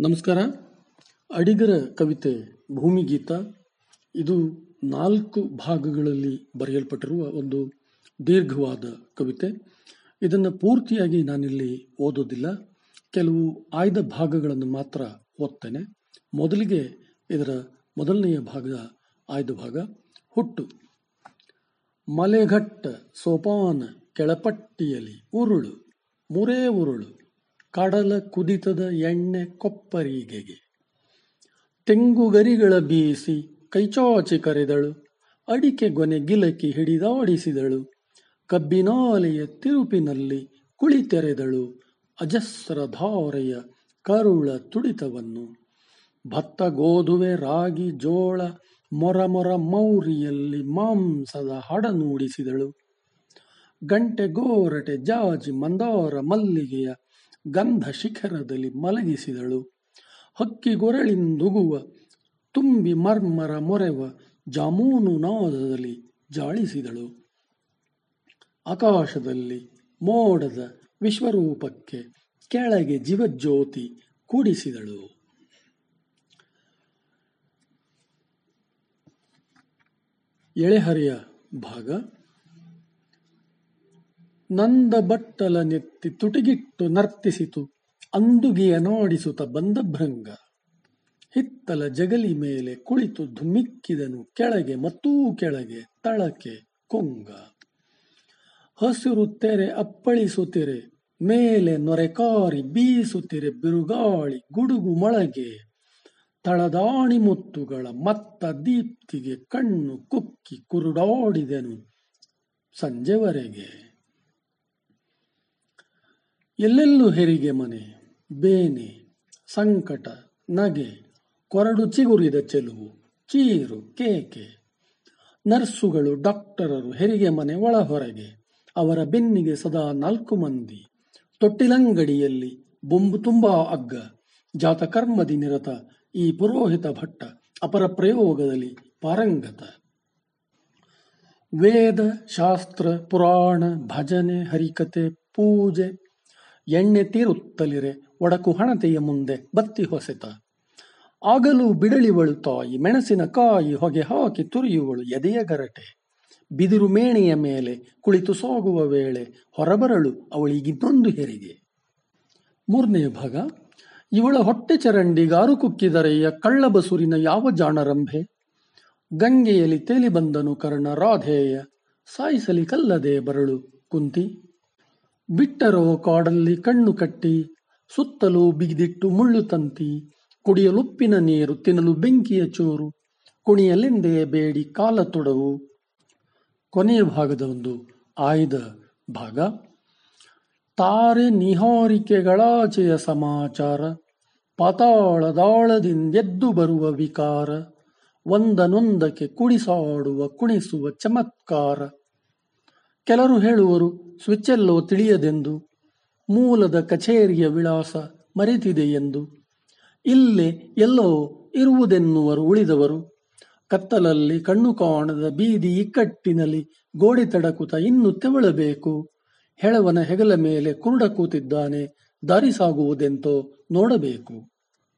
ನಮಸ್ಕಾರ. ಅಡಿಗರ ಕವಿತೆ ಭೂಮಿಗೀತ ಇದು ನಾಲ್ಕು ಭಾಗಗಳಲ್ಲಿ ಬರೆಯಲ್ಪಟ್ಟಿರುವ ಒಂದು ದೀರ್ಘವಾದ ಕವಿತೆ. ಇದನ್ನು ಪೂರ್ತಿಯಾಗಿ ನಾನಿಲ್ಲಿ ಓದೋದಿಲ್ಲ. ಕೆಲವು ಆಯ್ದ ಭಾಗಗಳನ್ನು ಮಾತ್ರ ಓದ್ತೇನೆ. ಮೊದಲಿಗೆ ಇದರ ಮೊದಲನೆಯ ಭಾಗ ಆಯ್ದ ಭಾಗ, ಹುಟ್ಟು. ಮಲೆಘಟ್ಟ ಸೋಪಾನ ಕೆಳಪಟ್ಟಿಯಲ್ಲಿ ಉರುಳು, ಮುರೇ ಉರುಳು. ಕಡಲ ಕುದಿತದ ಎಣ್ಣೆ ಕೊಪ್ಪರಿಗೆಗೆ. ತೆಂಗುಗರಿಗಳ ಬೀಸಿ ಕೈಚಾಚಿ ಕರೆದಳು. ಅಡಿಕೆ ಗೊನೆ ಗಿಲಕಿ ಹಿಡಿದಾಡಿಸಿದಳು ಕಬ್ಬಿನಾಲೆಯ ತಿರುಪಿನಲ್ಲಿ ಕುಳಿತೆರೆದಳು ಅಜಸ್ರ ಧಾರೆಯ ಕರುಳ ತುಡಿತವನ್ನು. ಭತ್ತ, ಗೋಧುವೆ, ರಾಗಿ, ಜೋಳ, ಮೊರ ಮೊರ ಮೌರಿಯಲ್ಲಿ ಮಾಂಸದ ಹಡನೂಡಿಸಿದಳು ಗಂಟೆ ಗೋರಟೆ ಜಾಜಿ ಮಂದಾರ ಮಲ್ಲಿಗೆಯ ಗಂಧ ಶಿಖರದಲ್ಲಿ ಮಲಗಿಸಿದಳು. ಹಕ್ಕಿಗೊರಳಿಂದುಗುವ, ತುಂಬಿ ಮರ್ಮರ ಮೊರೆವ ಜಾಮೂನು ನಾದದಲ್ಲಿ ಜಾಳಿಸಿದಳು. ಆಕಾಶದಲ್ಲಿ ಮೋಡದ ವಿಶ್ವರೂಪಕ್ಕೆ ಕೆಳಗೆ ಜೀವಜ್ಯೋತಿ ಕೂಡಿಸಿದಳು. ಎಳೆಹರಿಯ ಭಾಗ ನಂದ ಬಟ್ಟಲ ನೆತ್ತಿ ತುಟಿಗಿಟ್ಟು ನರ್ತಿಸಿತು, ಅಂದುಗಿಯ ನಾಡಿಸುತ್ತ ಬಂದ ಭೃಂಗ ಹಿತ್ತಲ ಜಗಲಿ ಮೇಲೆ ಕುಳಿತು ಧುಮಿಕ್ಕಿದನು ಕೆಳಗೆ ಮತ್ತೂ ಕೆಳಗೆ ತಳಕೆ ಕೊಂಗ. ಹಸಿರು ತೆರೆ ಅಪ್ಪಳಿಸುತ್ತಿರೆ, ಮೇಲೆ ನೊರೆಕಾರಿ ಬೀಸುತ್ತಿರೆ ಬಿರುಗಾಳಿ ಗುಡುಗು ಮೊಳಗೆ. ತಳದಾಣಿ ಮುತ್ತುಗಳ ಮತ್ತ ದೀಪ್ತಿಗೆ ಕಣ್ಣು ಕುಕ್ಕಿ ಕುರುಡಾಡಿದೆನು ಸಂಜೆವರೆಗೆ. ಎಲ್ಲೆಲ್ಲೂ ಹೆರಿಗೆ ಮನೆ, ಬೇನೆ, ಸಂಕಟ, ನಗೆ, ಕೊರಡು ಚಿಗುರಿದ ಚೆಲುವು, ಚೀರು, ಕೇಕೆ. ನರ್ಸುಗಳು, ಡಾಕ್ಟರರು ಹೆರಿಗೆ ಮನೆ ಒಳ ಹೊರಗೆ ಅವರ ಬೆನ್ನಿಗೆ ಸದಾ ನಾಲ್ಕು ಮಂದಿ. ತೊಟ್ಟಿಲಂಗಡಿಯಲ್ಲಿ ಬೊಂಬು ತುಂಬಾ ಅಗ್ಗ, ಜಾತಕರ್ಮದಿ ನಿರತ, ಈ ಪುರೋಹಿತ ಭಟ್ಟ ಅಪರ ಪ್ರಯೋಗದಲ್ಲಿ ಪಾರಂಗತ. ವೇದ, ಶಾಸ್ತ್ರ, ಪುರಾಣ, ಭಜನೆ, ಹರಿಕತೆ, ಪೂಜೆ ಎಣ್ಣೆ ತೀರುತ್ತಲಿರೆ, ಒಡಕು ಹಣತೆಯ ಮುಂದೆ ಬತ್ತಿ ಹೊಸೆತ. ಆಗಲೂ ಬಿಡಳಿವಳು ತಾಯಿ, ಮೆಣಸಿನ ಕಾಯಿ ಹೊಗೆ ಹಾಕಿ ತುರಿಯುವಳು ಎದೆಯ ಗರಟೆ. ಬಿದಿರು ಮೇಣೆಯ ಮೇಲೆ ಕುಳಿತು ಸಾಗುವ ವೇಳೆ ಹೊರಬರಳು ಅವಳಿಗಿನ್ನೊಂದು ಹೆರಿಗೆ. ಮೂರನೇ ಭಾಗ, ಇವಳ ಹೊಟ್ಟೆ ಚರಂಡಿಗಾರು ಕುಕ್ಕಿದರೆಯ ಕಳ್ಳಬಸುರಿನ ಯಾವ ಜಾಣರಂಭೆ? ಗಂಗೆಯಲ್ಲಿ ತೇಲಿ ಬಂದನು ಕರ್ಣ ರಾಧೇಯ ಸಾಯಿಸಲಿ ಕಲ್ಲದೆ ಬರಳು ಕುಂತಿ. ಬಿಟ್ಟರೋ ಕಾಡಲ್ಲಿ ಕಣ್ಣು ಕಟ್ಟಿ, ಸುತ್ತಲೂ ಬಿಗಿದಿಟ್ಟು ಮುಳ್ಳು ತಂತಿ, ಕುಡಿಯಲುಪ್ಪಿನ ನೀರು ತಿನ್ನಲು ಬೆಂಕಿಯ ಚೂರು, ಕುಣಿಯಲೆಂದೇ ಬೇಡಿ ಕಾಲ ತೊಡವು ಕೊನೆಯ ಭಾಗದ ಒಂದು ಆಯ್ದ ಭಾಗ. ತಾರೆ ನಿಹಾರಿಕೆಗಳಾಚೆಯ ಸಮಾಚಾರ ಪಾತಾಳದಾಳದಿಂದೆದ್ದು ಬರುವ ವಿಕಾರ, ಒಂದನೊಂದಕ್ಕೆ ಕುಡಿಸಾಡುವ ಕುಣಿಸುವ ಚಮತ್ಕಾರ. ಕೆಲರು ಹೇಳುವರು, ಸ್ವಿಚ್ಚೆಲ್ಲೋ ತಿಳಿಯದೆಂದು, ಮೂಲದ ಕಚೇರಿಯ ವಿಳಾಸ ಮರೆತಿದೆ ಎಂದು ಇಲ್ಲೇ ಎಲ್ಲೋ ಇರುವುದೆನ್ನುವರು ಉಳಿದವರು. ಕತ್ತಲಲ್ಲಿ ಕಣ್ಣು ಕಾಣದ ಬೀದಿ ಇಕ್ಕಟ್ಟಿನಲ್ಲಿ ಗೋಡೆ ತಡಕುತ ಇನ್ನು ತೆವಳಬೇಕು. ಹೆಳವನ ಹೆಗಲ ಮೇಲೆ ಕುರುಡ ಕೂತಿದ್ದಾನೆ, ದಾರಿ ಸಾಗುವುದೆಂತೋ ನೋಡಬೇಕು.